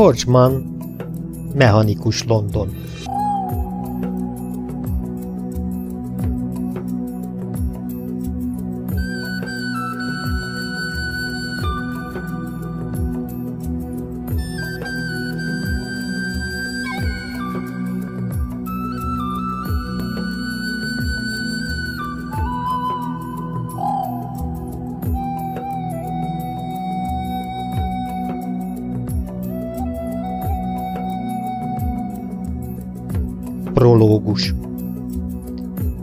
George Mann, Mechanikus London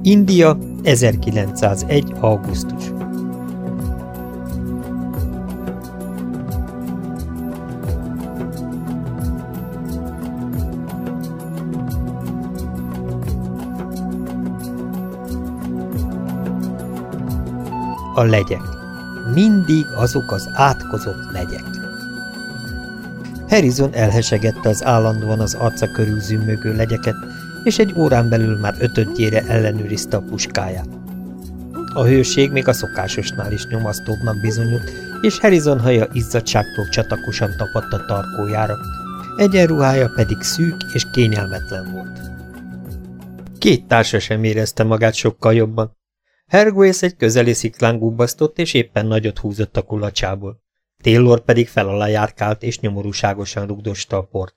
India, 1901. augusztus A legyek. Mindig azok az átkozott legyek. Harrison elhesegette az állandóan az arca körül zümmögő legyeket, és egy órán belül már ötödjére ellenőrizte a puskáját. A hőség még a szokásosnál is nyomasztóbbnak bizonyult, és Harrison haja izzadságtól csatakosan tapadt a tarkójára, egyenruhája pedig szűk és kényelmetlen volt. Két társa sem érezte magát sokkal jobban. Herguész egy közeli sziklán gubbasztott, és éppen nagyot húzott a kulacsából. Taylor pedig fel alá járkált, és nyomorúságosan rugdosta a port.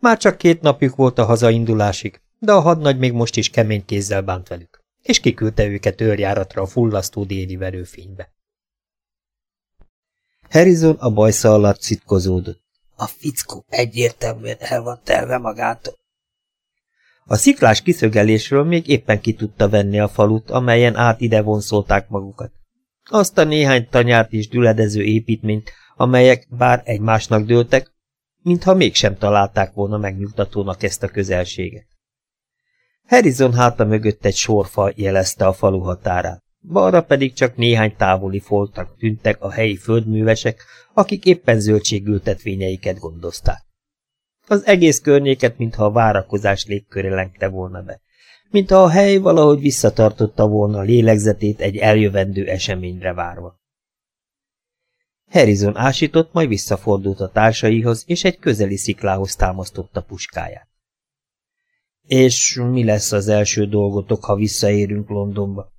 Már csak két napjuk volt a hazaindulásig, de a hadnagy még most is kemény kézzel bánt velük, és kiküldte őket őrjáratra a fullasztó déli verőfénybe. Harrison a bajsza alatt szitkozódott. A fickó egyértelműen el van telve magától. A sziklás kiszögelésről még éppen ki tudta venni a falut, amelyen át ide vonszolták magukat. Azt a néhány tanyát is düledező építményt, amelyek bár egymásnak dőltek, mintha mégsem találták volna megnyugtatónak ezt a közelséget. Harrison háta mögött egy sorfa jelezte a falu határát, balra pedig csak néhány távoli foltak tűntek a helyi földművesek, akik éppen zöldségültetvényeiket gondozták. Az egész környéket, mintha a várakozás légköre lengte volna be, mintha a hely valahogy visszatartotta volna lélegzetét egy eljövendő eseményre várva. Harrison ásított, majd visszafordult a társaihoz, és egy közeli sziklához támasztotta puskáját. És mi lesz az első dolgotok, ha visszaérünk Londonba?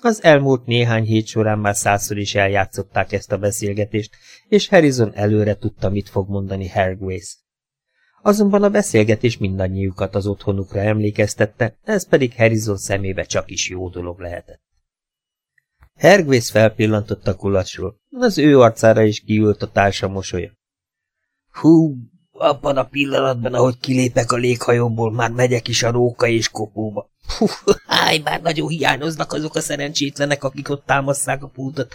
Az elmúlt néhány hét során már százszor is eljátszották ezt a beszélgetést, és Harrison előre tudta, mit fog mondani Hargrace. Azonban a beszélgetés mindannyiukat az otthonukra emlékeztette, ez pedig Harrison szemébe csak is jó dolog lehetett. Hergvész felpillantott a kulacsról. Az ő arcára is kiült a társa mosolya. Hú, abban a pillanatban, ahogy kilépek a léghajóból, már megyek is a róka és kopóba. Hú, háj, már nagyon hiányoznak azok a szerencsétlenek, akik ott támasszák a pultot.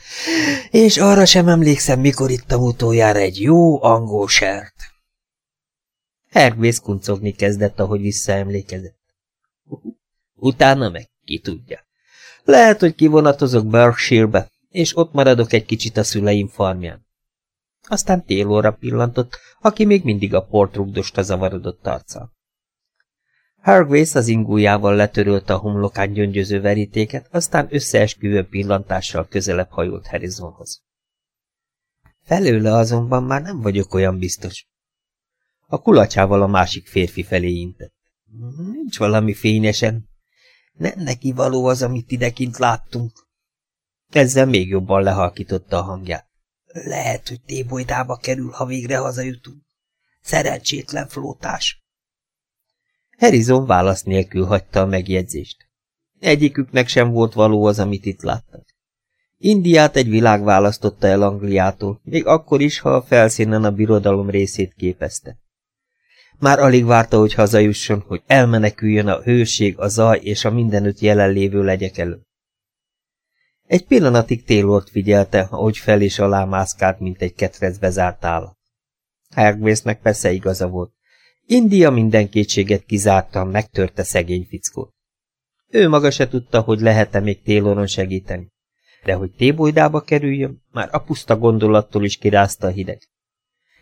És arra sem emlékszem, mikor ittam utoljára egy jó angol sert. Hergvész kuncogni kezdett, ahogy visszaemlékezett. Utána meg, ki tudja. Lehet, hogy kivonatozok Berkshire-be, és ott maradok egy kicsit a szüleim farmján. Aztán Taylorra pillantott, aki még mindig a port rugdosta zavarodott arccal. Hargrace az ingújával letörölte a homlokán gyöngyöző verítéket, aztán összeesküvő pillantással közelebb hajolt Harrisonhoz. Felőle azonban már nem vagyok olyan biztos. A kulacsával a másik férfi felé intett. Nincs valami fényesen, nem neki való az, amit idekint láttunk. Ezzel még jobban lehalkította a hangját. Lehet, hogy tébolydába kerül, ha végre hazajutunk. Szerencsétlen flótás. Harrison válasz nélkül hagyta a megjegyzést. Egyiküknek sem volt való az, amit itt láttak. Indiát egy világ választotta el Angliától, még akkor is, ha a felszínen a birodalom részét képezte. Már alig várta, hogy hazajusson, hogy elmeneküljön a hőség, a zaj és a mindenütt jelenlévő legyek elő. Egy pillanatig Taylort figyelte, ahogy fel és alá mászkált, mint egy ketrecbe zárt állat. Hergvésznek persze igaza volt. India minden kétséget kizártan megtörte szegény fickót. Ő maga se tudta, hogy lehet-e még Tayloron segíteni. De hogy tébolydába kerüljön, már a puszta gondolattól is kirázta a hideg.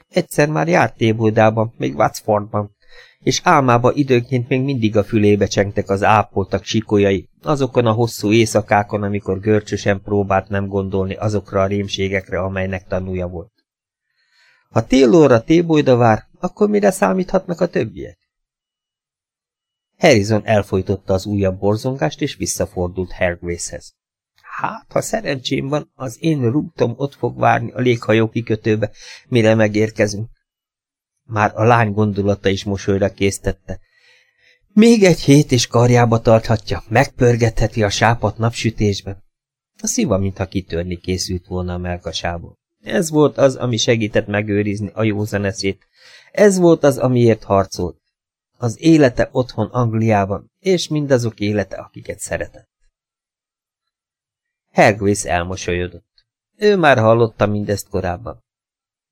Egyszer már járt Téboldában, még Watfordban, és álmába időnként még mindig a fülébe csengtek az ápoltak sikolyai, azokon a hosszú éjszakákon, amikor görcsösen próbált nem gondolni azokra a rémségekre, amelynek tanúja volt. Ha Taylorra tébolyda vár, akkor mire számíthatnak a többiek? Harrison elfolytotta az újabb borzongást, és visszafordult Hargracehez. Hát, ha szerencsém van, az én rúgtom ott fog várni a léghajó kikötőbe, mire megérkezünk. Már a lány gondolata is mosolyra késztette. Még egy hét és karjába tarthatja, megpörgetheti a sápat napsütésben. A szíva, mintha kitörni készült volna a melkasából. Ez volt az, ami segített megőrizni a józan eszét. Ez volt az, amiért harcolt. Az élete otthon Angliában, és mindazok élete, akiket szeretett. Hergvész elmosolyodott. Ő már hallotta mindezt korábban.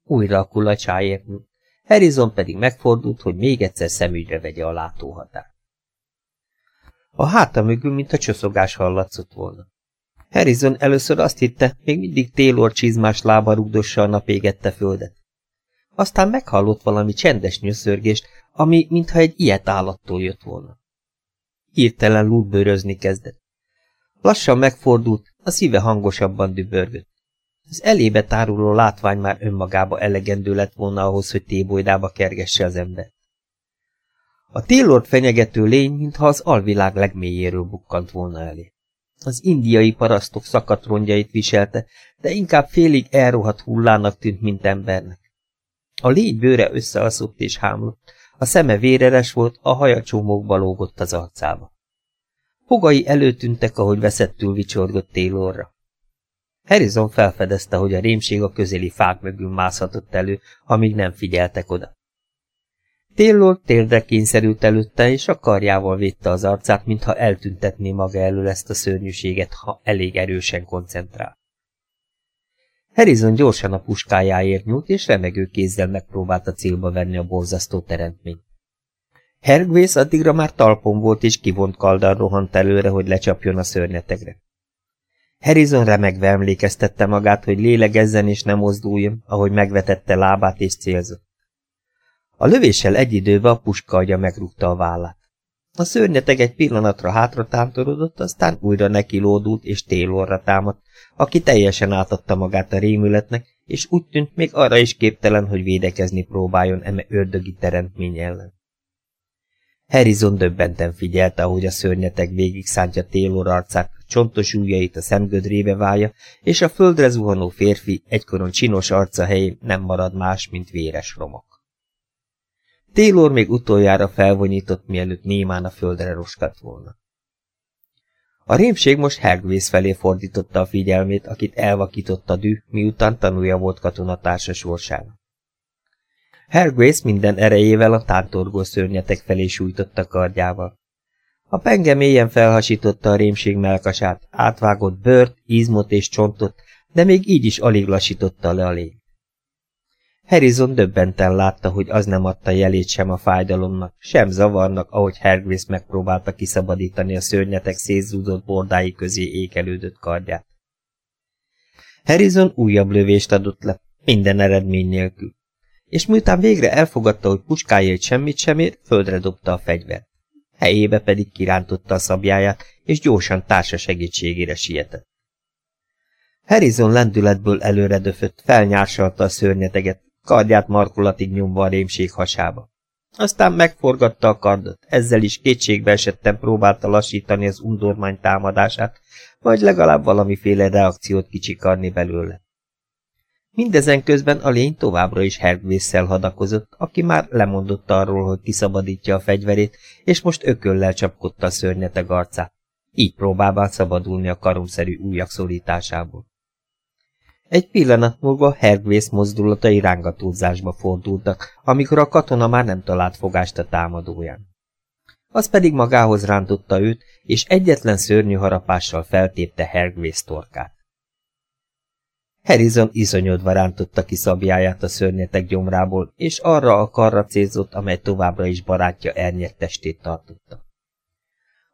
Újra a kulacsáért nyújt. Harrison pedig megfordult, hogy még egyszer szemügyre vegye a látóhatár. A háta mögül, mint a csoszogás hallatszott volna. Harrison először azt hitte, még mindig Taylor csizmás lába rúgdossa a nap égette földet. Aztán meghallott valami csendes nyöszörgést, ami mintha egy ilyet állattól jött volna. Hirtelen lúdbőrözni kezdett. Lassan megfordult, a szíve hangosabban dübörgött. Az elébe táruló látvány már önmagába elegendő lett volna ahhoz, hogy tébolydába kergesse az ember. A Taylor fenyegető lény, mintha az alvilág legmélyéről bukkant volna elé. Az indiai parasztok szakadt rongyait viselte, de inkább félig elrohadt hullának tűnt, mint embernek. A légy bőre összeaszott és hámlott, a szeme véreres volt, a haja csomókba lógott az arcába. Fogai előtűntek, ahogy veszettül vicsorgott Taylorra. Harrison felfedezte, hogy a rémség a közeli fák mögül mászhatott elő, amíg nem figyeltek oda. Taylor térdre kényszerült előtte, és a karjával védte az arcát, mintha eltüntetné maga elől ezt a szörnyűséget, ha elég erősen koncentrál. Harrison gyorsan a puskájáért nyúlt, és remegő kézzel megpróbálta célba venni a borzasztó teremtményt. Hergvész addigra már talpon volt, és kivont kaldal rohant előre, hogy lecsapjon a szörnyetegre. Harrison remegve emlékeztette magát, hogy lélegezzen és nem mozduljon, ahogy megvetette lábát és célzott. A lövéssel egy időben a puska agya megrúgta a vállát. A szörnyeteg egy pillanatra hátra tántorodott, aztán újra nekilódult és télorra támadt, aki teljesen átadta magát a rémületnek, és úgy tűnt még arra is képtelen, hogy védekezni próbáljon eme ördögi teremtmény ellen. Harrison döbbenten figyelte, ahogy a szörnyeteg végig szántja Taylor arcát, csontos ujjait a szemgödrébe válja, és a földre zuhanó férfi egykoron csinos arca helyén nem marad más, mint véres romok. Taylor még utoljára felvonyított, mielőtt némán a földre roskadt volna. A rémség most Hergvész felé fordította a figyelmét, akit elvakított a dű, miután tanulja volt katonatársa sorsának. Hergvész minden erejével a tántorgó szörnyetek felé sújtotta kardjával. A penge mélyen felhasította a rémség melkasát, átvágott bőrt, izmot és csontot, de még így is alig lassította le a lény. Harrison döbbenten látta, hogy az nem adta jelét sem a fájdalomnak, sem zavarnak, ahogy Hergvész megpróbálta kiszabadítani a szörnyetek szétzúdott bordái közé ékelődött kardját. Harrison újabb lövést adott le, minden eredmény nélkül, és miután végre elfogadta, hogy puskája egy semmit sem ér, földre dobta a fegyvert. Helyébe pedig kirántotta a szabjáját, és gyorsan társa segítségére sietett. Harrison lendületből előre döfött, felnyársalta a szörnyeteget, kardját markolatig nyomva a rémség hasába. Aztán megforgatta a kardot, ezzel is kétségbe esetten próbálta lassítani az undormány támadását, vagy legalább valamiféle reakciót kicsikarni belőle. Mindezen közben a lény továbbra is Hergvésszel hadakozott, aki már lemondott arról, hogy kiszabadítja a fegyverét, és most ököllel csapkodta a szörnyeteg arcát. Így próbálva szabadulni a karomszerű újak szorításából. Egy pillanat múlva Hergvész mozdulatai rángatózásba fordultak, amikor a katona már nem talált fogást a támadóján. Az pedig magához rántotta őt, és egyetlen szörnyű harapással feltépte Hergvész torkát. Harrison izonyodva rántotta ki szabjáját a szörnyetek gyomrából, és arra a karra célzott, amely továbbra is barátja elnyert testét tartotta.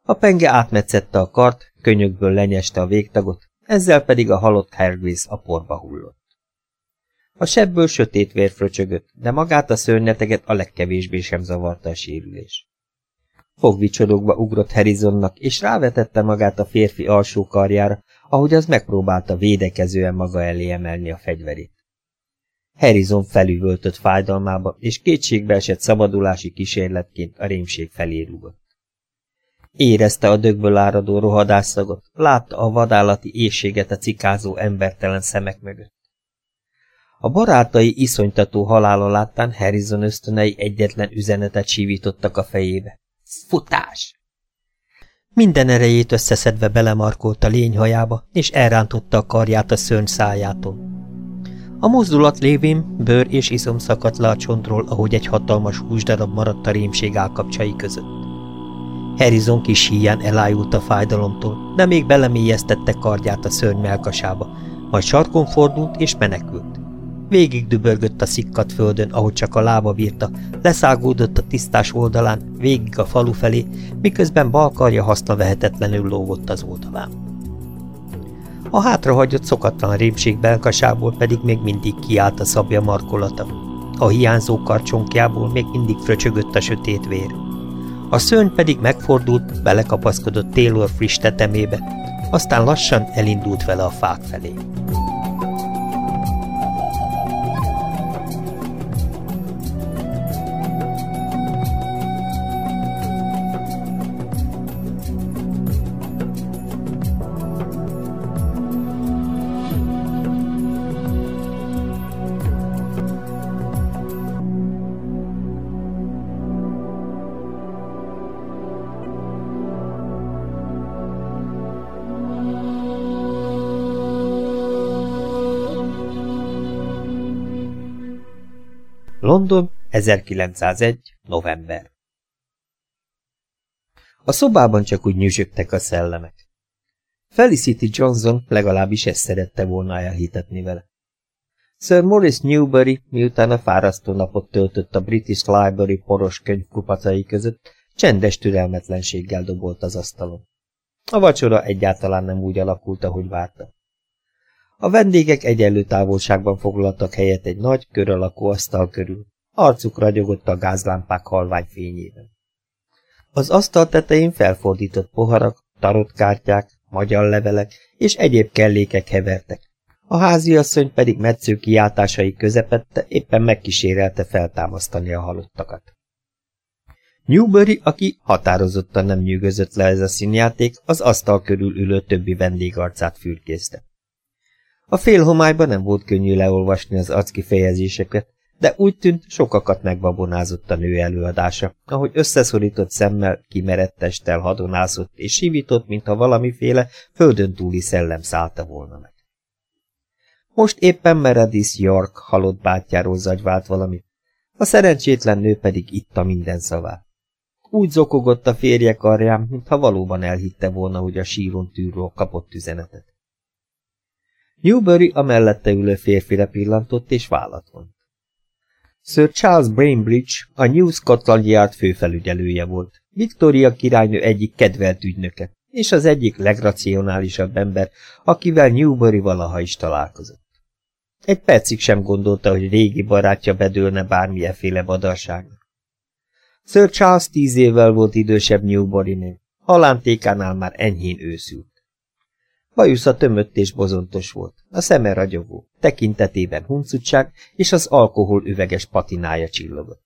A penge átmetszette a kart, könyökből lenyeste a végtagot, ezzel pedig a halott Hergvész a porba hullott. A sebből sötét vér fröcsögött, de magát a szörnyeteget a legkevésbé sem zavarta a sérülés. Fogvicsorogva ugrott Harrisonnak, és rávetette magát a férfi alsó karjára, ahogy az megpróbálta védekezően maga elé emelni a fegyverét. Harrison felüvöltött fájdalmába, és kétségbe esett szabadulási kísérletként a rémség felé rúgott. Érezte a dögből áradó rohadászagot, látta a vadállati éjséget a cikázó embertelen szemek mögött. A barátai iszonytató halála láttán Harrison ösztönei egyetlen üzenetet sívítottak a fejébe. Futás! Minden erejét összeszedve belemarkolt a lényhajába, és elrántotta a karját a szörny szájától. A mozdulat lévén bőr és izom szakadt le a csontról, ahogy egy hatalmas húsdarab maradt a rémség állkapcsai között. Harrison kis híján elájult a fájdalomtól, de még belemélyeztette kardját a szörny melkasába, majd sarkon fordult és menekült. Végig dübörgött a szikkat földön, ahogy csak a lába bírta, leszágódott a tisztás oldalán, végig a falu felé, miközben bal karja haszna vehetetlenül lógott az oldalán. A hátrahagyott szokatlan rémség belkasából pedig még mindig kiállt a szabja markolata. A hiányzó karcsonkjából még mindig fröcsögött a sötét vér. A szörny pedig megfordult, belekapaszkodott Taylor friss tetemébe, aztán lassan elindult vele a fák felé. London, 1901. november. A szobában csak úgy nyüzsögtek a szellemek. Felicity Johnson legalábbis ezt szerette volna elhitetni vele. Sir Morris Newbury, miután a fárasztó napot töltött a British Library poros könyvkupacai között, csendes türelmetlenséggel dobolt az asztalon. A vacsora egyáltalán nem úgy alakult, ahogy várta. A vendégek egyenlő távolságban foglaltak helyet egy nagy, kör alakú asztal körül. Arcuk ragyogott a gázlámpák halvány fényében. Az asztal tetején felfordított poharak, tarotkártyák, magyar levelek és egyéb kellékek hevertek. A háziasszony pedig metsző kiáltásai közepette éppen megkísérelte feltámasztani a halottakat. Newbury, aki határozottan nem nyűgözött le ez a színjáték, az asztal körül ülő többi vendégarcát fürkészte. A félhomályban nem volt könnyű leolvasni az arckifejezéseket, de úgy tűnt, sokakat megbabonázott a nő előadása, ahogy összeszorított szemmel, kimerett testtel hadonászott és sívított, mintha valamiféle földön túli szellem szállta volna meg. Most éppen Meredith York halott bátyjáról zagyvált valami, a szerencsétlen nő pedig itta minden szavát. Úgy zokogott a férje karján, mintha valóban elhitte volna, hogy a síron tűrről kapott üzenetet. Newbury a mellette ülő férfire pillantott, és vállat vont. Sir Charles Bainbridge a New Scotland Yard főfelügyelője volt, Victoria királynő egyik kedvelt ügynöke, és az egyik legracionálisabb ember, akivel Newbury valaha is találkozott. Egy percig sem gondolta, hogy régi barátja bedőlne bármilyenféle badarságnak. Sir Charles tíz évvel volt idősebb Newbury-nél, halántékánál már enyhén őszült. Bajusza tömött és bozontos volt, a szeme ragyogó, tekintetében huncutság és az alkohol üveges patinája csillogott.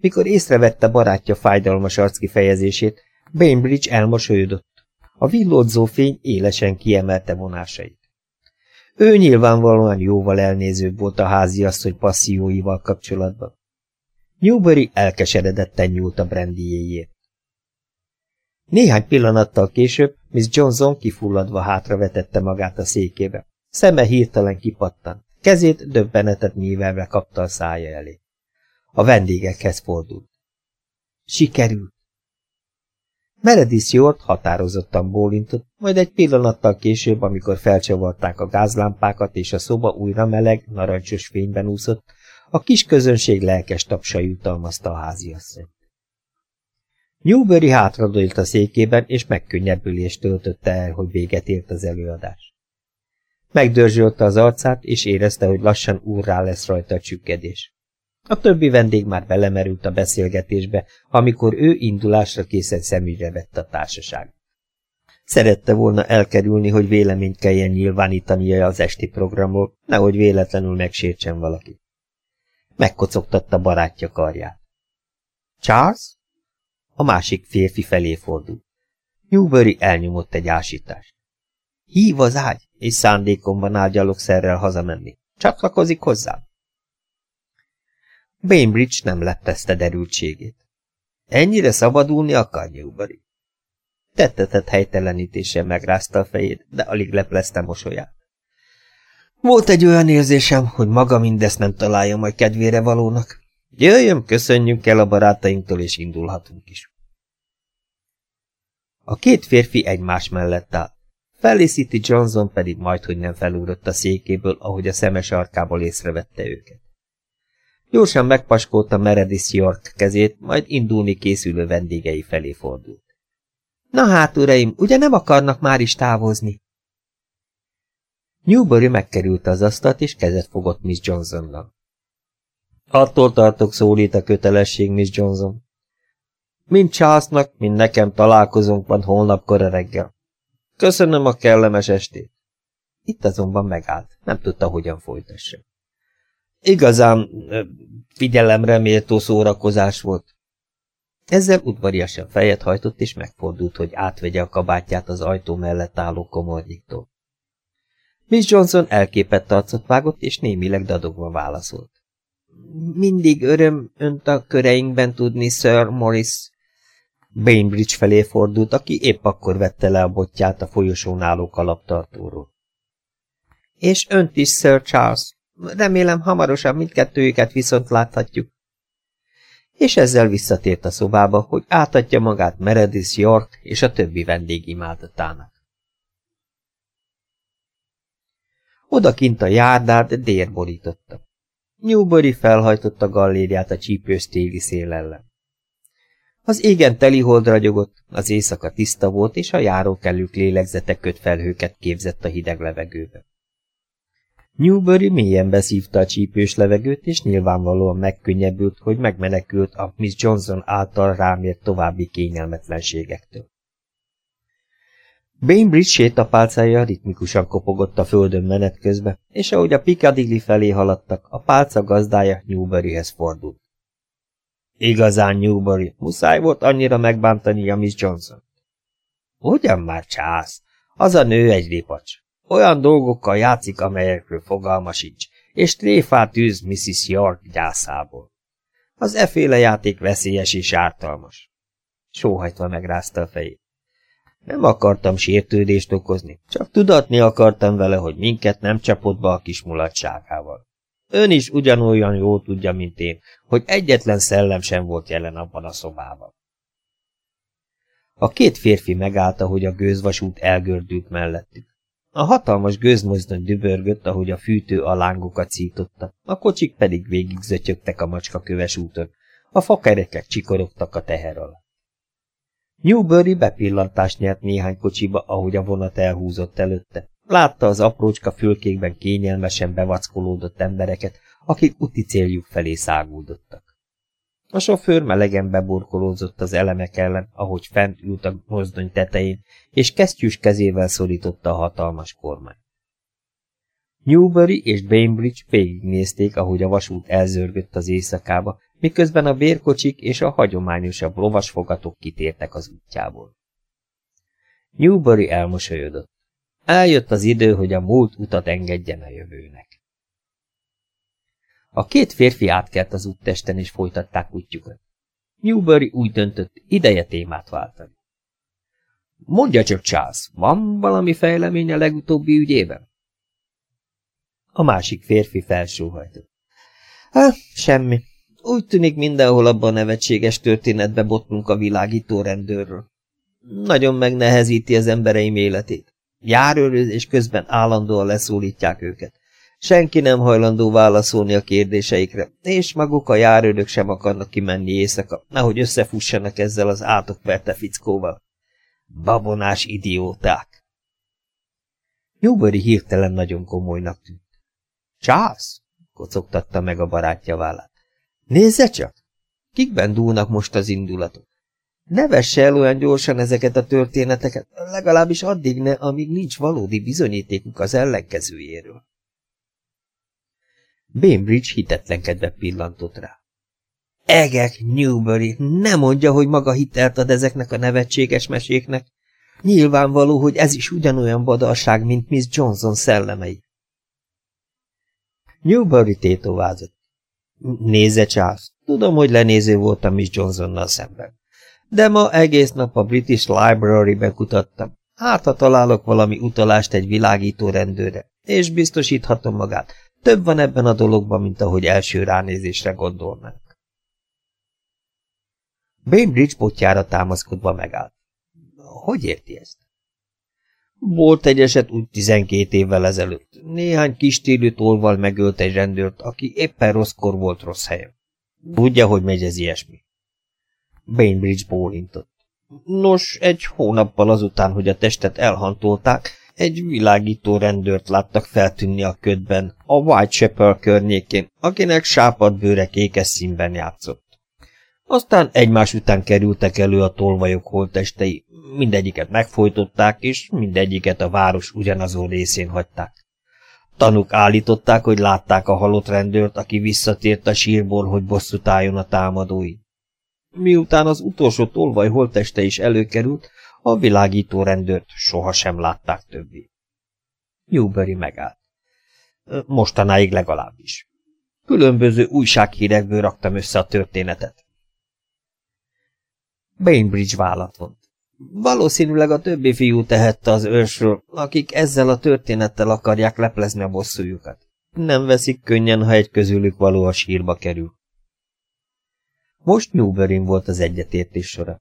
Mikor észrevette barátja fájdalmas arckifejezését, Bainbridge elmosolyodott. A villódzó fény élesen kiemelte vonásait. Ő nyilvánvalóan jóval elnézőbb volt a háziasszony passzióival kapcsolatban. Newbury elkeseredetten nyúlt a brandyjéjét. Néhány pillanattal később Miss Johnson kifulladva hátra vetette magát a székébe. Szeme hirtelen kipattant, kezét döbbenetet nyívelve kapta a szája elé. A vendégekhez fordult. Sikerült! Meredith Jort határozottan bólintott, majd egy pillanattal később, amikor felcsavarták a gázlámpákat és a szoba újra meleg, narancsos fényben úszott, a kis közönség lelkes tapsa jutalmazta a háziasszonyt. Newbury hátradőlt a székében, és megkönnyebbülést töltötte el, hogy véget ért az előadás. Megdörzsölte az arcát, és érezte, hogy lassan úrrá lesz rajta a csükkedés. A többi vendég már belemerült a beszélgetésbe, amikor ő indulásra készen szemügyre vett a társaság. Szerette volna elkerülni, hogy véleményt kelljen nyilvánítania az esti programról, nehogy véletlenül megsértsen valaki. Megkocogtatta barátja karját. Charles? A másik férfi felé fordult. Newbury elnyomott egy ásítást. Hív az ágy, és szándékomban áll szerrel hazamenni. Csatlakozik hozzám. Bainbridge nem lepezte derültségét. Ennyire szabadulni akar Newbury? Tettetett helytelenítéssel megrázta a fejét, de alig leplezte mosolyát. Volt egy olyan érzésem, hogy maga mindezt nem találja majd kedvére valónak. Jöjjön, köszönjünk el a barátainktól, és indulhatunk is. A két férfi egymás mellett áll. Felicity Johnson pedig majdhogy nem felúrott a székéből, ahogy a szemes arkából észrevette őket. Gyorsan megpaskolta Meredith York kezét, majd indulni készülő vendégei felé fordult. Na hát, uraim, ugye nem akarnak már is távozni? Newbury megkerült az asztalt, és kezet fogott Miss Johnsonnal. Attól tartok szólít a kötelesség, Miss Johnson. Mind Charlesnak, mind nekem találkozunk van holnap kora reggel. Köszönöm a kellemes estét. Itt azonban megállt, nem tudta, hogyan folytassa. Igazán figyelemre méltó szórakozás volt. Ezzel udvariasan fejet hajtott, és megfordult, hogy átvegye a kabátját az ajtó mellett álló komornyiktól. Miss Johnson elképett arcot vágott, és némileg dadogva válaszolt. Mindig öröm önt a köreinkben tudni, Sir Morris. Bainbridge felé fordult, aki épp akkor vette le a botját a folyosón álló kalaptartóról. És önt is, Sir Charles. Remélem hamarosan mindkettőjüket viszont láthatjuk. És ezzel visszatért a szobába, hogy átadja magát Meredith York és a többi vendég imádatának. Odakint a járdát dér borította. Newbury felhajtotta gallériát a csípős téli szél ellen. Az égen teli hold ragyogott, az éjszaka tiszta volt, és a járókelők lélegzete köt felhőket képzett a hideg levegőbe. Newbury mélyen beszívta a csípős levegőt, és nyilvánvalóan megkönnyebbült, hogy megmenekült a Miss Johnson által rámért további kényelmetlenségektől. Bainbridge sétapálcája ritmikusan kopogott a földön menet közbe, és ahogy a Piccadilly felé haladtak, a pálca gazdája Newburyhez fordult. Igazán Newbury, muszáj volt annyira megbántani a Miss Johnson. Ugyan már csász, az a nő egy ripacs. Olyan dolgokkal játszik, amelyekről fogalma sincs, és tréfát űz Mrs. York gyászából. Az eféle játék veszélyes és ártalmas. Sóhajtva megrázta a fejét. Nem akartam sértődést okozni, csak tudatni akartam vele, hogy minket nem csapott be a kis mulatságával. Ön is ugyanolyan jól tudja, mint én, hogy egyetlen szellem sem volt jelen abban a szobában. A két férfi megállta, hogy a gőzvasút elgördült mellettük. A hatalmas gőzmozdony dübörgött, ahogy a fűtő a lángokat szította, a kocsik pedig végig a macskaköves úton, a fakerekek csikorogtak a teher alatt. Newbury bepillantást nyert néhány kocsiba, ahogy a vonat elhúzott előtte. Látta az aprócska fülkékben kényelmesen bevackolódott embereket, akik úti céljuk felé száguldottak. A sofőr melegen beburkolózott az elemek ellen, ahogy fent ült a mozdony tetején, és kesztyűs kezével szorította a hatalmas kormányt. Newbury és Bainbridge végignézték, ahogy a vasút elzörgött az éjszakába, miközben a vérkocsik és a hagyományosabb lovasfogatok kitértek az útjából. Newbury elmosolyodott. Eljött az idő, hogy a múlt utat engedjen a jövőnek. A két férfi átkelt az úttesten, és folytatták útjukat. Newbury úgy döntött, ideje témát váltani. Mondja csak, Charles, van valami fejlemény a legutóbbi ügyében? A másik férfi felsóhajtott. Hát, semmi. Úgy tűnik mindenhol abban a nevetséges történetbe botlunk a világító rendőrről. Nagyon megnehezíti az embereim életét. Járőrözés közben állandóan leszólítják őket. Senki nem hajlandó válaszolni a kérdéseikre, és maguk a járőrök sem akarnak kimenni éjszaka, nehogy összefussanak ezzel az átokverte fickóval. Babonás idióták! Newbury hirtelen nagyon komolynak tűnt. Charles? kocogtatta meg a barátja vállát. Nézze csak! Kikben dúlnak most az indulatok? Ne vesse el olyan gyorsan ezeket a történeteket, legalábbis addig ne, amíg nincs valódi bizonyítékuk az ellenkezőjéről. Bainbridge hitetlenkedve pillantott rá. Egek, Newbury, ne mondja, hogy maga hitelt ad ezeknek a nevetséges meséknek. Nyilvánvaló, hogy ez is ugyanolyan badalság, mint Miss Johnson szellemei. Newbury tétovázott. Nézze, Charles, tudom, hogy lenéző voltam Miss Johnsonnal szemben. De ma egész nap a British Library-ben kutattam. Hát, ha találok valami utalást egy világító rendőre, és biztosíthatom magát, több van ebben a dologban, mint ahogy első ránézésre gondolnánk. Bainbridge botjára támaszkodva megállt. Hogy érti ezt? Volt egy eset úgy tizenkét évvel ezelőtt. Néhány kis télű tolval megölt egy rendőrt, aki éppen rosszkor volt rossz helyen. Tudja, hogy megy ez ilyesmi. Bainbridge bólintott. Nos, egy hónappal azután, hogy a testet elhantolták, egy világító rendőrt láttak feltűnni a ködben, a Whitechapel környékén, akinek sápad bőre kékes színben játszott. Aztán egymás után kerültek elő a tolvajok holtestei, mindegyiket megfojtották, és mindegyiket a város ugyanazon részén hagyták. Tanuk állították, hogy látták a halott rendőrt, aki visszatért a sírból, hogy bosszút álljon a támadói. Miután az utolsó tolvaj holteste is előkerült, a világító rendőrt sohasem látták többé. Newbury megállt. Mostanáig legalábbis. Különböző újsághírekből raktam össze a történetet. Bainbridge vállat. Valószínűleg a többi fiú tehette az ősről, akik ezzel a történettel akarják leplezni a bosszújukat. Nem veszik könnyen, ha egy közülük való a sírba kerül. Most Newberry volt az egyetértés sora.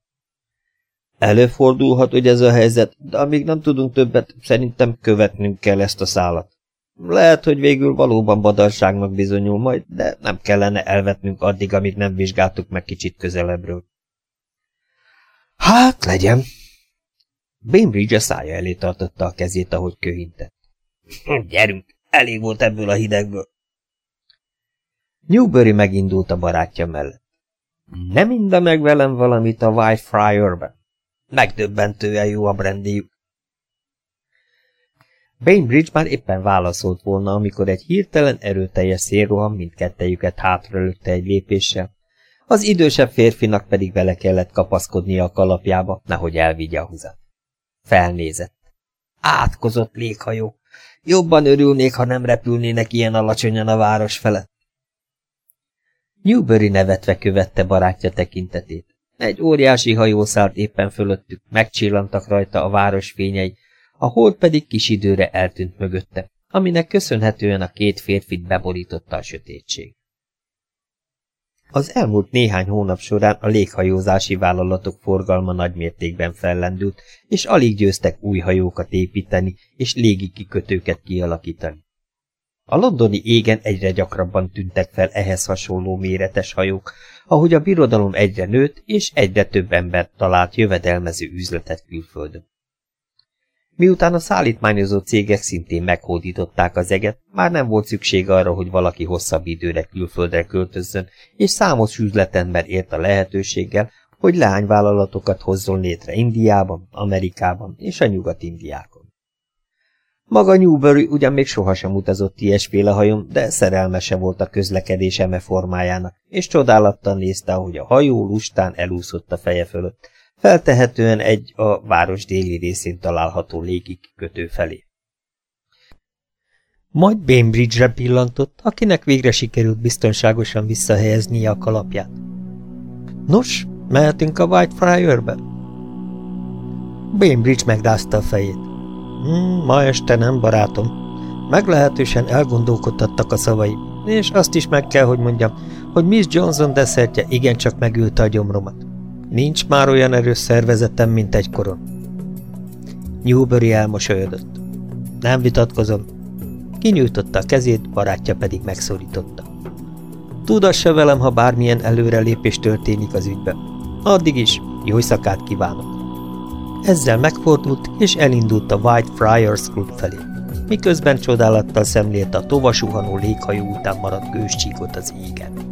Előfordulhat, hogy ez a helyzet, de amíg nem tudunk többet, szerintem követnünk kell ezt a szálat. Lehet, hogy végül valóban badalságnak bizonyul majd, de nem kellene elvetnünk addig, amíg nem vizsgáltuk meg kicsit közelebbről. Hát, legyen. Bainbridge a szája elé tartotta a kezét, ahogy köhintett. Gyerünk, elég volt ebből a hidegből. Newbury megindult a barátja mellett. Nem inda meg velem valamit a Whitefriar-ben? Megdöbbentően jó a brandyjük. Bainbridge már éppen válaszolt volna, amikor egy hirtelen erőteljes szélroham mindkettejüket hátralökte egy lépéssel, az idősebb férfinak pedig vele kellett kapaszkodnia a kalapjába, nehogy elvigye a húzat. Felnézett. Átkozott léghajó. Jobban örülnék, ha nem repülnének ilyen alacsonyan a város felett. Newbury nevetve követte barátja tekintetét. Egy óriási hajó szállt éppen fölöttük, megcsillantak rajta a város fényei, a hold pedig kis időre eltűnt mögötte, aminek köszönhetően a két férfit beborította a sötétség. Az elmúlt néhány hónap során a léghajózási vállalatok forgalma nagymértékben fellendült, és alig győztek új hajókat építeni és légi kikötőket kialakítani. A londoni égen egyre gyakrabban tűntek fel ehhez hasonló méretes hajók, ahogy a birodalom egyre nőtt, és egyre több embert talált jövedelmező üzletet külföldön. Miután a szállítmányozó cégek szintén meghódították az eget, már nem volt szükség arra, hogy valaki hosszabb időre külföldre költözzön, és számos üzletember ért a lehetőséggel, hogy leányvállalatokat hozzon létre Indiában, Amerikában és a Nyugat-Indiákon. Maga Newbury ugyan még sohasem utazott ilyesféle hajón, de szerelmese volt a közlekedés eme formájának, és csodálattal nézte, ahogy a hajó lustán elúszott a feje fölött, feltehetően egy a város déli részén található légikikötő felé. Majd Bainbridge-re pillantott, akinek végre sikerült biztonságosan visszahelyeznie a kalapját. Nos, mehetünk a Whitefriar-be? Bainbridge megrázta a fejét. Hmm, ma este nem, barátom. Meglehetősen elgondolkodtattak a szavai, és azt is meg kell, hogy mondjam, hogy Miss Johnson desszertje igencsak megülte a gyomromat. Nincs már olyan erős szervezetem, mint egykoron. Newbury elmosolyodott. Nem vitatkozom. Kinyújtotta a kezét, barátja pedig megszorította. Tudassa velem, ha bármilyen előrelépés történik az ügyben. Addig is jó szakát kívánok. Ezzel megfordult, és elindult a White Friars Club felé, miközben csodálattal szemlélte a tovasuhanó léghajó után maradt gőzcsíkot az égen.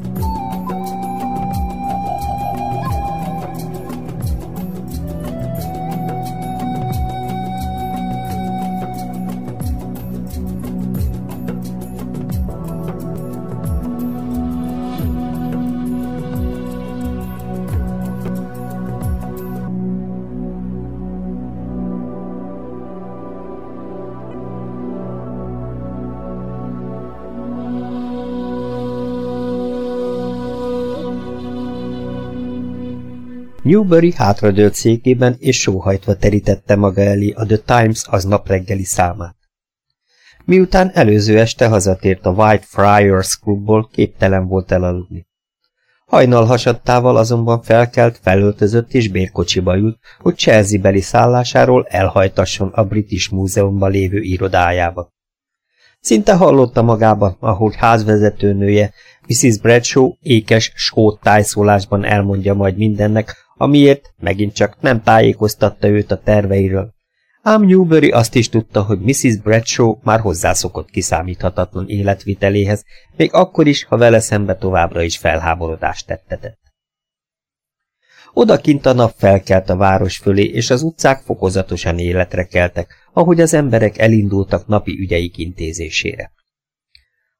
Newbury hátradőlt székében és sóhajtva terítette maga elé a The Times aznap reggeli számát. Miután előző este hazatért a White Friars klubból, képtelen volt elaludni. Hajnal hasadtával azonban felkelt, felöltözött és bérkocsiba ült, hogy Chelsea-beli szállásáról elhajtasson a British Múzeumban lévő irodájába. Szinte hallotta magában, ahogy házvezetőnője, Mrs. Bradshaw ékes, skót tájszólásban elmondja majd mindennek, amiért megint csak nem tájékoztatta őt a terveiről. Ám Newbury azt is tudta, hogy Mrs. Bradshaw már hozzászokott kiszámíthatatlan életviteléhez, még akkor is, ha vele szembe továbbra is felháborodást tettetett. Odakint a nap felkelt a város fölé, és az utcák fokozatosan életre keltek, ahogy az emberek elindultak napi ügyeik intézésére.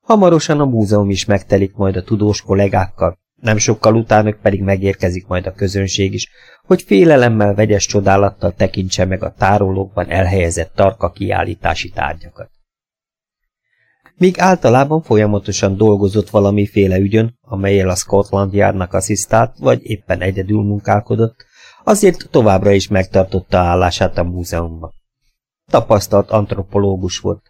Hamarosan a múzeum is megtelik majd a tudós kollégákkal, nem sokkal utánok pedig megérkezik majd a közönség is, hogy félelemmel vegyes csodálattal tekintse meg a tárolókban elhelyezett tarka kiállítási tárgyakat. Míg általában folyamatosan dolgozott valamiféle ügyön, amelyel a Scotland járnak asszisztált, vagy éppen egyedül munkálkodott, azért továbbra is megtartotta állását a múzeumban. Tapasztalt antropológus volt,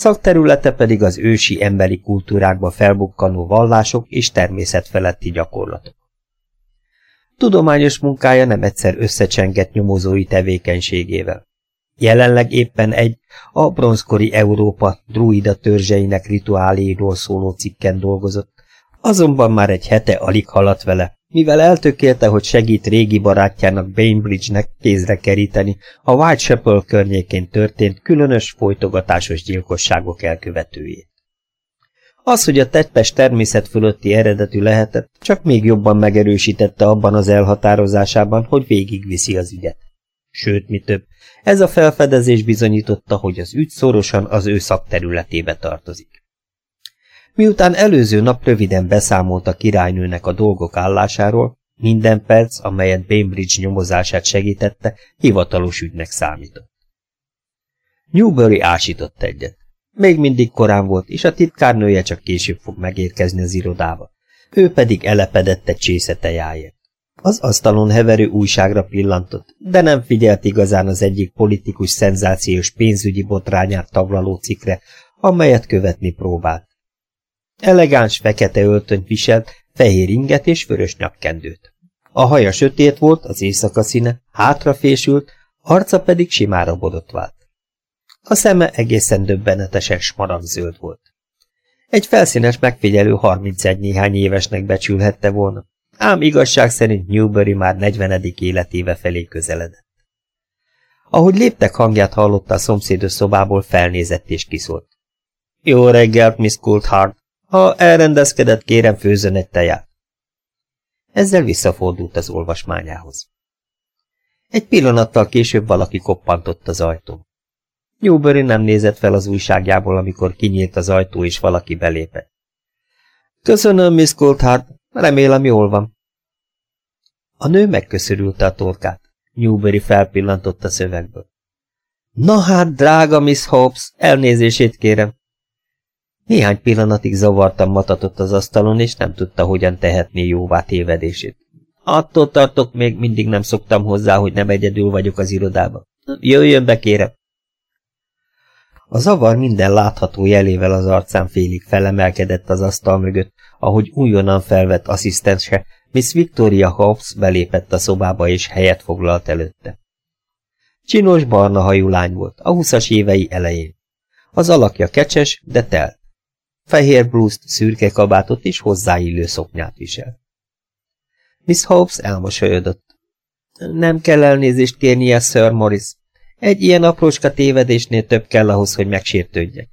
szakterülete pedig az ősi emberi kultúrákba felbukkanó vallások és természetfeletti gyakorlatok. Tudományos munkája nem egyszer összecsengett nyomozói tevékenységével. Jelenleg éppen egy a bronzkori Európa druida törzseinek rituáléról szóló cikken dolgozott, azonban már egy hete alig haladt vele, mivel eltökélte, hogy segít régi barátjának Bainbridge-nek kézre keríteni a Whitechapel környékén történt különös folytogatásos gyilkosságok elkövetőjét. Az, hogy a tettes természet fölötti eredetű lehetett, csak még jobban megerősítette abban az elhatározásában, hogy végigviszi az ügyet. Sőt, mi több, ez a felfedezés bizonyította, hogy az ügy szorosan az ő szakterületébe tartozik. Miután előző nap röviden beszámolt a királynőnek a dolgok állásáról, minden perc, amelyet Bainbridge nyomozását segítette, hivatalos ügynek számított. Newbury ásított egyet. Még mindig korán volt, és a titkárnője csak később fog megérkezni az irodába. Ő pedig elepedett egy csészetejáért. Az asztalon heverő újságra pillantott, de nem figyelt igazán az egyik politikus szenzációs pénzügyi botrányát taglaló cikre, amelyet követni próbált. Elegáns fekete öltönyt viselt, fehér inget és vörös nyakkendőt. A haja sötét volt, az éjszaka színe, hátrafésült, arca pedig simára bodotvált. A szeme egészen döbbenetesen smaragdzöld volt. Egy felszínes megfigyelő 31 néhány évesnek becsülhette volna, ám igazság szerint Newbury már 40. életéve felé közeledett. Ahogy léptek hangját hallotta a szomszédos szobából, felnézett és kiszólt. Jó reggelt, Miss Coulthard! Ha elrendezkedett, kérem főzön egy teját. Ezzel visszafordult az olvasmányához. Egy pillanattal később valaki koppantott az ajtón. Newbury nem nézett fel az újságjából, amikor kinyílt az ajtó, és valaki belépett. Köszönöm, Miss Coulthard, remélem jól van. A nő megköszörülte a torkát. Newbury felpillantott a szövegből. Na hát, drága Miss Hobbs, elnézését kérem. Néhány pillanatig zavartan matatott az asztalon, és nem tudta, hogyan tehetné jóvá tévedését. Attól tartok, még mindig nem szoktam hozzá, hogy nem egyedül vagyok az irodában. Jöjjön be, kérem! A zavar minden látható jelével az arcán félig felemelkedett az asztal mögött, ahogy újonnan felvett asszisztense, Miss Victoria Hobbs belépett a szobába és helyet foglalt előtte. Csinos barna hajú lány volt, a huszas évei elején. Az alakja kecses, de telt fehér blúzt, szürke kabátot és hozzáillő szoknyát visel. Miss Hobbs elmosolyodott. Nem kell elnézést kérnie, Sir Morris. Egy ilyen aprócska tévedésnél több kell ahhoz, hogy megsértődjek.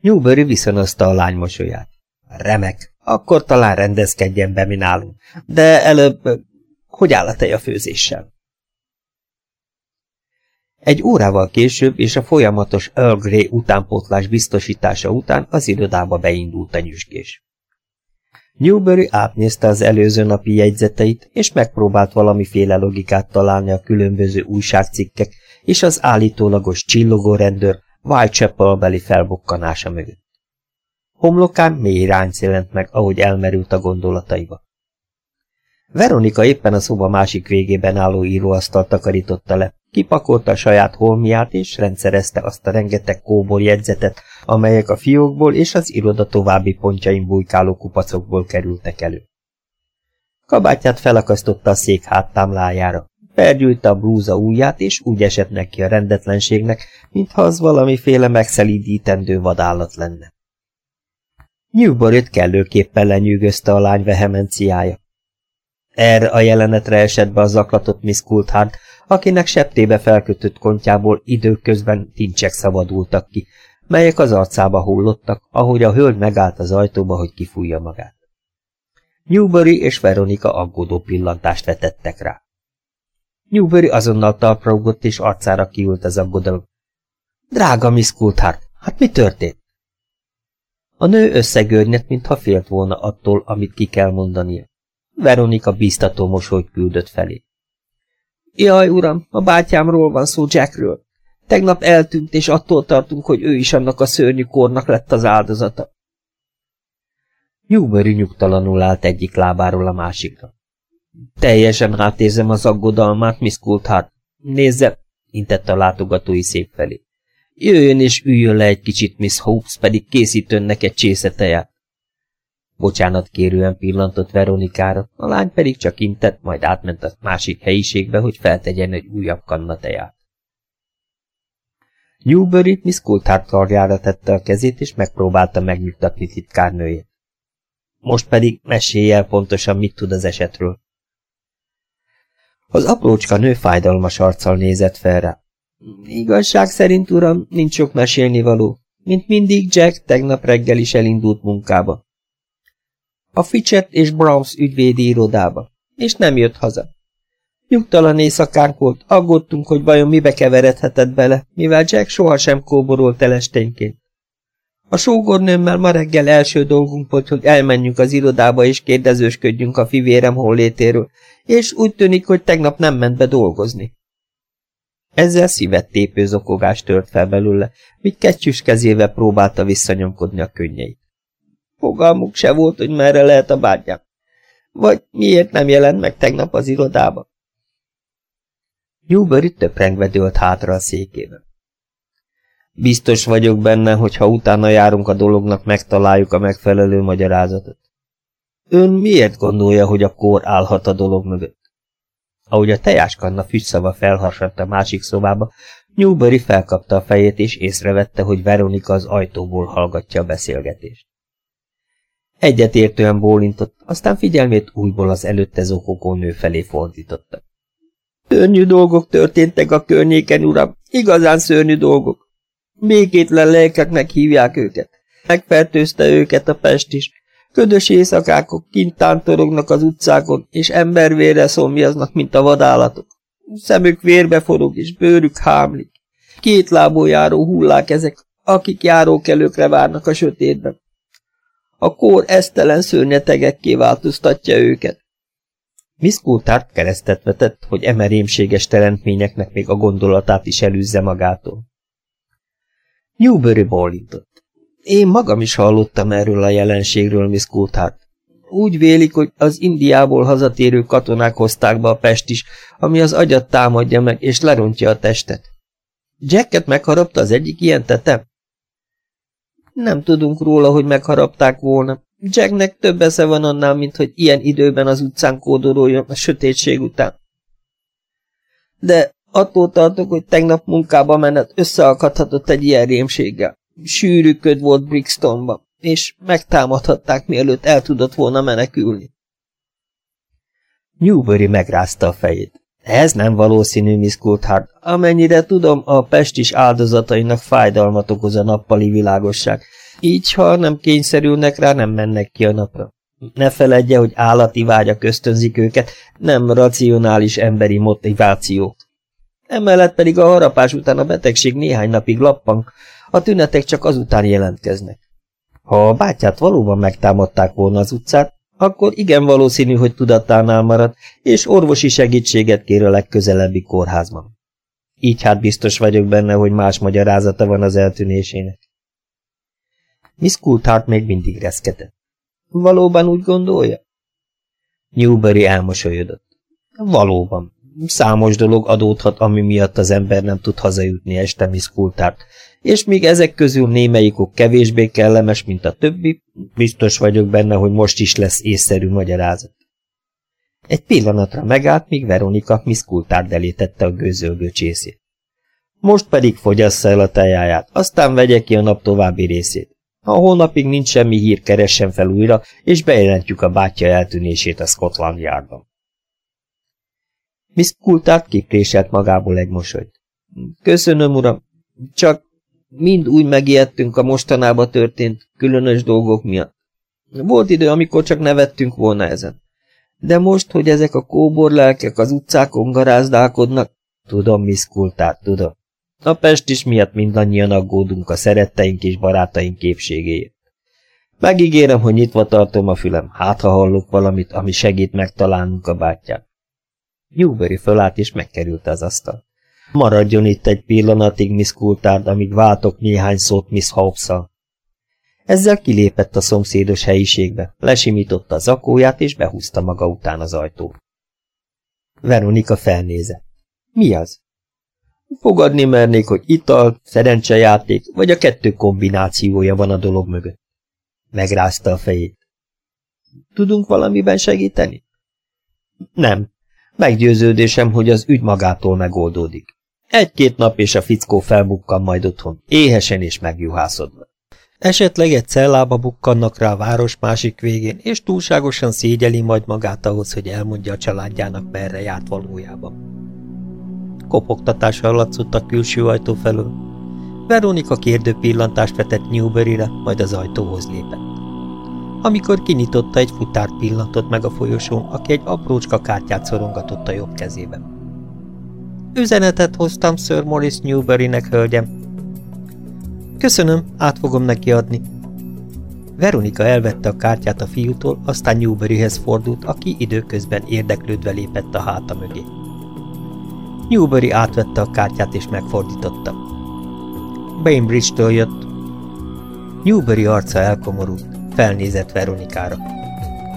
Newbury viszonozta a lány mosolyát. Remek, akkor talán rendezkedjen be mi nálunk, de előbb hogy áll a főzéssel? Egy órával később és a folyamatos Earl Grey utánpótlás biztosítása után az irodába beindult a nyüskés. Newbury átnézte az előző napi jegyzeteit, és megpróbált valamiféle logikát találni a különböző újságcikkek és az állítólagos csillogó rendőr Whitechapel-beli felbukkanása mögött. Homlokán mély ránc jelent meg, ahogy elmerült a gondolataiba. Veronika éppen a szoba másik végében álló íróasztalt takarította le, kipakolta a saját holmiát és rendszerezte azt a rengeteg kóbor jegyzetet, amelyek a fiókból és az iroda további pontjain bujkáló kupacokból kerültek elő. Kabátját felakasztotta a szék háttámlájára, Pergyűlte a blúza ujját, és úgy esett neki a rendetlenségnek, mintha az valamiféle megszelídítendő vadállat lenne. Newbury-t kellőképpen lenyűgözte a lány vehemenciája. Erre a jelenetre esett be a zaklatott Miss Coulthard, akinek septébe felkötött kontjából időközben tincsek szabadultak ki, melyek az arcába hullottak, ahogy a hölgy megállt az ajtóba, hogy kifújja magát. Newbury és Veronika aggódó pillantást vetettek rá. Newbury azonnal talpra és arcára kiült az aggodalom. Drága Miss Coulthard, hát mi történt? A nő összegörnyett, mintha félt volna attól, amit ki kell mondania. Veronika bíztató mosolyt küldött felé. Jaj, uram, a bátyámról van szó Jackről. Tegnap eltűnt, és attól tartunk, hogy ő is annak a szörnyű kornak lett az áldozata. Newbury nyugtalanul állt egyik lábáról a másikra. Teljesen átérzem az aggodalmát, Miss Coulthard. Nézze, intett a látogatói szép felé. Jöjjön és üljön le egy kicsit, Miss Hopes, pedig készít önnek egy. Bocsánat kérően pillantott Veronikára, a lány pedig csak intett, majd átment a másik helyiségbe, hogy feltegyen egy újabb kanna teját. Newbury Miss Coulthard karjára tette a kezét, és megpróbálta megnyugtatni titkárnőjét. Most pedig mesélj el pontosan, mit tud az esetről. Az aprócska nő fájdalmas arccal nézett fel rá. Igazság szerint, uram, nincs sok mesélnivaló. Mint mindig, Jack tegnap reggel is elindult munkába. A Fitchett és Browns ügyvédi irodába, és nem jött haza. Nyugtalan éjszakánk volt, aggódtunk, hogy vajon mibe keveredhetett bele, mivel Jack sohasem kóborolt el esténként. A sógornőmmel ma reggel első dolgunk volt, hogy elmenjünk az irodába és kérdezősködjünk a fivérem hollétéről, és úgy tűnik, hogy tegnap nem ment be dolgozni. Ezzel szívet tépő zokogás tört fel belőle, míg kettős kezével próbálta visszanyomkodni a könnyeit. Fogalmuk se volt, hogy merre lehet a bátyám. Vagy miért nem jelent meg tegnap az irodába? Newbury töprengve dőlt hátra a székében. Biztos vagyok benne, hogy ha utána járunk a dolognak, megtaláljuk a megfelelő magyarázatot. Ön miért gondolja, hogy a kór állhat a dolog mögött? Ahogy a tejáskanna füstszava felhasadt a másik szobába, Newbury felkapta a fejét, és észrevette, hogy Veronika az ajtóból hallgatja a beszélgetést. Egyetértően bólintott, aztán figyelmét újból az előtte zokogó nő felé fordította. Szörnyű dolgok történtek a környéken, uram, igazán szörnyű dolgok. Békétlen lelkeknek hívják őket. Megfertőzte őket a pest is. Ködös éjszakákok kint tántorognak az utcákon, és embervérre szomjaznak, mint a vadállatok. Szemük vérbe forog, és bőrük hámlik. Két lábon járó hullák ezek, akik járókelőkre várnak a sötétben. A kór esztelen szörnyetegekké változtatja őket. Miss Coulthard keresztet vetett, hogy emerémséges teremtményeknek még a gondolatát is elűzze magától. Newbury bólintott. Én magam is hallottam erről a jelenségről, Miss Coulthard. Úgy vélik, hogy az Indiából hazatérő katonák hozták be a pest is, ami az agyat támadja meg, és lerontja a testet. Jacket megharapta az egyik ilyen tetem? Nem tudunk róla, hogy megharapták volna. Jacknek több esze van annál, mint hogy ilyen időben az utcán kódolódjon a sötétség után. De Attól tartok, hogy tegnap munkába menet összeakadhatott egy ilyen rémséggel. Sűrű köd volt Brixtonban, és megtámadhatták, mielőtt el tudott volna menekülni. Newbury megrázta a fejét. Ez nem valószínű, Miss Coulthard. Amennyire tudom, a pestis áldozatainak fájdalmat okoz a nappali világosság, így ha nem kényszerülnek rá, nem mennek ki a napra. Ne feledje, hogy állati vágyak ösztönzik őket, nem racionális emberi motivációk. Emellett pedig a harapás után a betegség néhány napig lappan, a tünetek csak azután jelentkeznek. Ha a bátyát valóban megtámadták volna az utcát, akkor igen valószínű, hogy tudatánál marad, és orvosi segítséget kér a legközelebbi kórházban. Így hát biztos vagyok benne, hogy más magyarázata van az eltűnésének. Miss Coulthard még mindig reszketett. Valóban úgy gondolja? Newbury elmosolyodott. Valóban, számos dolog adódhat, ami miatt az ember nem tud hazajutni este Miss Coulthard, és míg ezek közül némelyikük kevésbé kellemes, mint a többi, biztos vagyok benne, hogy most is lesz észszerű magyarázat. Egy pillanatra megállt, míg Veronika Miss Coulthard elé tette a gőzölgő csészét. Most pedig fogyassza el a tejáját, aztán vegye ki a nap további részét. Ha hónapig nincs semmi hír, keressen fel újra, és bejelentjük a bátyja eltűnését a Scotland Yardban. Miss Coulthard kipréselt magából egy mosolyt. Köszönöm, uram, csak mind úgy megijedtünk a mostanába történt különös dolgok miatt. Volt idő, amikor csak nevettünk volna ezen. De most, hogy ezek a kóbor lelkek az utcákon garázdálkodnak, tudom, Coulthard, tudom. A Pest is miatt mindannyian aggódunk a szeretteink és barátaink képségéért. Megígérem, hogy nyitva tartom a fülem, hát ha hallok valamit, ami segít megtalálnunk a bátyát. Newbury fölállt és megkerülte az asztal. Maradjon itt egy pillanatig, Miss Coulthard, amíg váltok néhány szót Miss hobbs -szal. Ezzel kilépett a szomszédos helyiségbe, lesimította a zakóját és behúzta maga után az ajtót. Veronika felnézett. Mi az? Fogadni mernék, hogy ital, szerencsejáték, vagy a kettő kombinációja van a dolog mögött. Megrázta a fejét. Tudunk valamiben segíteni? Nem. Meggyőződésem, hogy az ügy magától megoldódik. Egy-két nap és a fickó felbukkan majd otthon, éhesen és megjuhászodva. Esetleg egy cellába bukkannak rá a város másik végén, és túlságosan szégyeli majd magát ahhoz, hogy elmondja a családjának, merre járt valójában kopogtatás hallatszott a külső ajtó felől. Veronika kérdő pillantást vetett Newbury-re, majd az ajtóhoz lépett. Amikor kinyitotta, egy futárt pillantott meg a folyosón, aki egy aprócska kártyát szorongatott a jobb kezében. Üzenetet hoztam Sir Morris Newbury-nek, hölgyem. Köszönöm, át fogom neki adni. Veronika elvette a kártyát a fiútól, aztán Newburyhez fordult, aki időközben érdeklődve lépett a háta mögé. Newbury átvette a kártyát és megfordította. Bainbridge-től jött. Newbury arca elkomorult, felnézett Veronikára.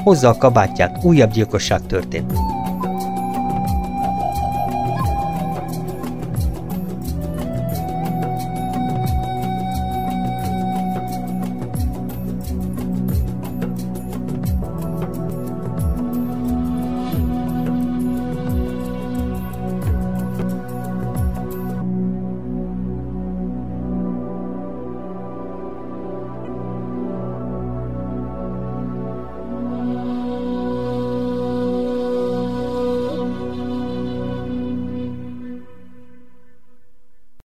Hozza a kabátját, újabb gyilkosság történt.